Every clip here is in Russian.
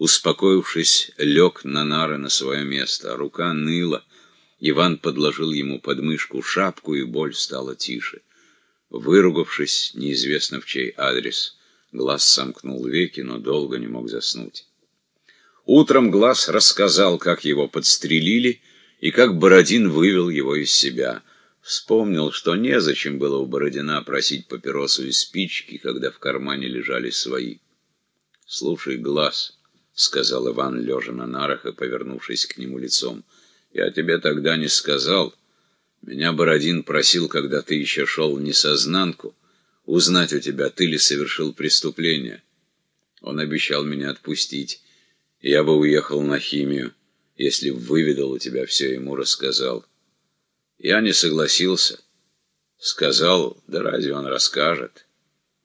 Успокоившись, лег на нары на свое место, а рука ныла. Иван подложил ему под мышку шапку, и боль стала тише. Выругавшись, неизвестно в чей адрес, глаз сомкнул веки, но долго не мог заснуть. Утром глаз рассказал, как его подстрелили, и как Бородин вывел его из себя. Вспомнил, что незачем было у Бородина просить папиросу и спички, когда в кармане лежали свои. «Слушай, глаз», — сказал Иван, лежа на нарах и повернувшись к нему лицом, — «я тебе тогда не сказал. Меня Бородин просил, когда ты еще шел в несознанку, узнать у тебя, ты ли совершил преступление. Он обещал меня отпустить, я бы уехал на химию, если выведал у тебя все, ему рассказал. Я не согласился. Сказал, да разве он расскажет?»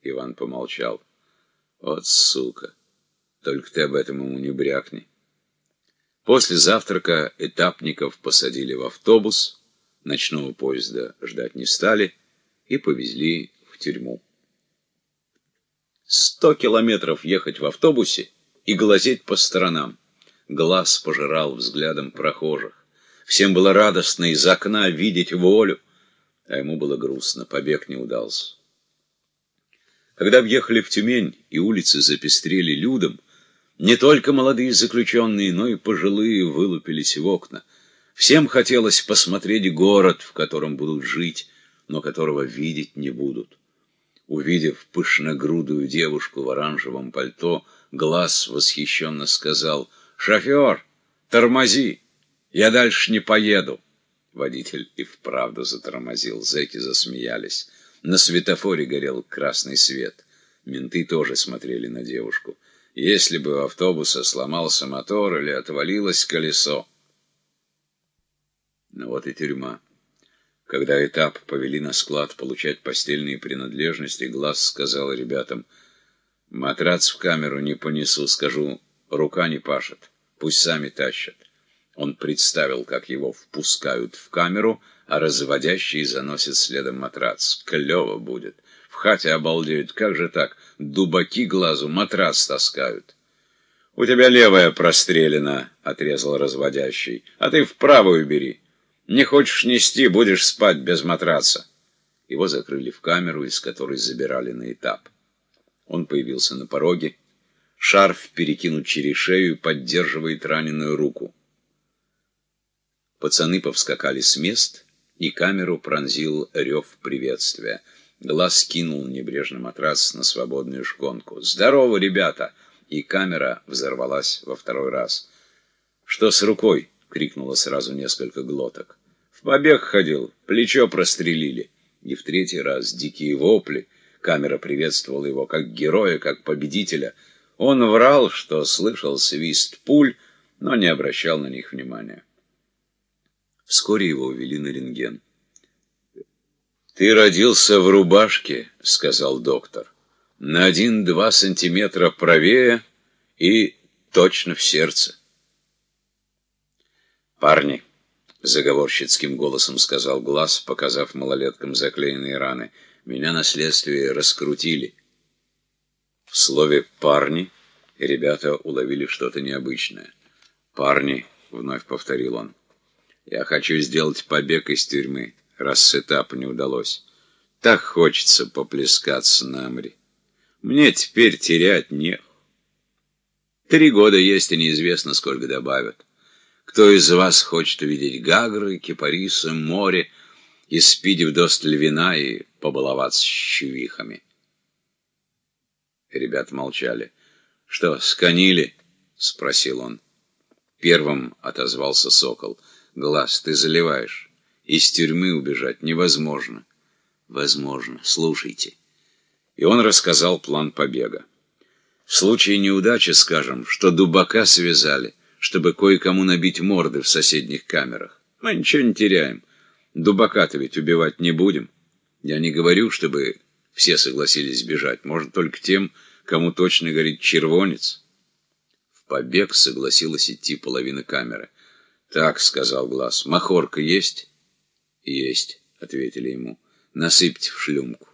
Иван помолчал. «Вот сука!» Только ты об этом ему не брякни. После завтрака этапников посадили в автобус, ночного поезда ждать не стали и повезли в тюрьму. Сто километров ехать в автобусе и глазеть по сторонам. Глаз пожирал взглядом прохожих. Всем было радостно из окна видеть волю, а ему было грустно, побег не удался. Когда въехали в Тюмень и улицы запестрели людом, не только молодые заключенные, но и пожилые вылупились в окна. Всем хотелось посмотреть город, в котором будут жить, но которого видеть не будут. Увидев пышногрудую девушку в оранжевом пальто, глаз восхищенно сказал «Шофер, тормози, я дальше не поеду». Водитель и вправду затормозил, зэки засмеялись. На светофоре горел красный свет. Менты тоже смотрели на девушку если бы у автобуса сломался мотор или отвалилось колесо. Ну вот и тюрьма. Когда этап повели на склад получать постельные принадлежности, Глаз сказал ребятам, «Матрац в камеру не понесу, скажу, рука не пашет, пусть сами тащат». Он представил, как его впускают в камеру, а разводящий заносит следом матрац. Клево будет. В хате обалдеют. Как же так? Дубаки глазу матрас таскают. — У тебя левая прострелена, — отрезал разводящий. — А ты в правую бери. Не хочешь нести, будешь спать без матраца. Его закрыли в камеру, из которой забирали на этап. Он появился на пороге. Шарф перекинут через шею и поддерживает раненую руку. Пацаны повскакали с мест, и камеру пронзил рев приветствия. Глаз кинул небрежно матрас на свободную шконку. «Здорово, ребята!» И камера взорвалась во второй раз. «Что с рукой?» — крикнуло сразу несколько глоток. «В побег ходил, плечо прострелили». И в третий раз дикие вопли. Камера приветствовала его как героя, как победителя. Он врал, что слышал свист пуль, но не обращал на них внимания. Вскоре его увели на рентген. «Ты родился в рубашке», — сказал доктор, — «на один-два сантиметра правее и точно в сердце». «Парни», — заговорщицким голосом сказал Глаз, показав малолеткам заклеенные раны, — «меня на следствии раскрутили». В слове «парни» ребята уловили что-то необычное. «Парни», — вновь повторил он, — «я хочу сделать побег из тюрьмы» раз с этапа не удалось. Так хочется поплескаться на Амри. Мне теперь терять не. Три года есть, и неизвестно, сколько добавят. Кто из вас хочет увидеть Гагры, Кипарисы, море, и спить вдосталь вина и побаловаться щевихами? Ребята молчали. — Что, сканили? — спросил он. Первым отозвался сокол. — Глаз, ты заливаешь. Из тюрьмы убежать невозможно. Возможно. Слушайте. И он рассказал план побега. В случае неудачи скажем, что дубака связали, чтобы кое-кому набить морды в соседних камерах. Мы ничего не теряем. Дубака-то ведь убивать не будем. Я не говорю, чтобы все согласились бежать. Может, только тем, кому точно горит червонец. В побег согласилась идти половина камеры. «Так», — сказал Глаз, — «махорка есть?» «Есть», — ответили ему. «Насыпьте в шлюмку».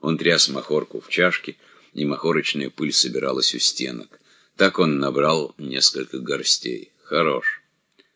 Он тряс махорку в чашке, и махорочная пыль собиралась у стенок. Так он набрал несколько горстей. Хорош.